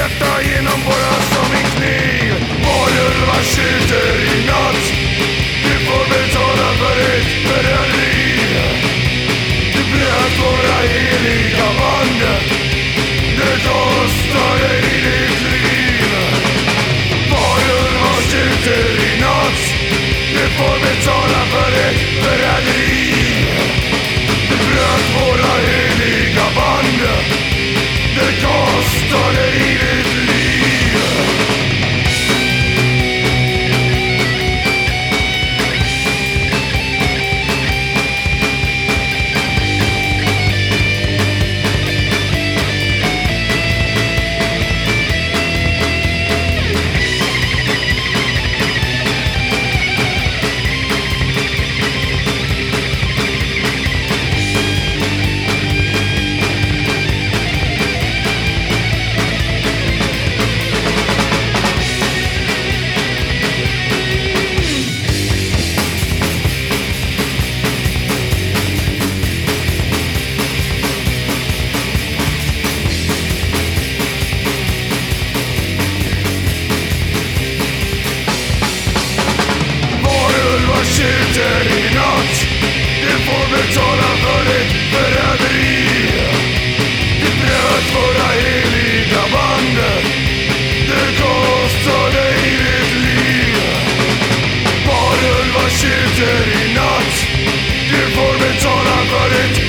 heta genom våra dirty nuts. Dear informants on our verdicts.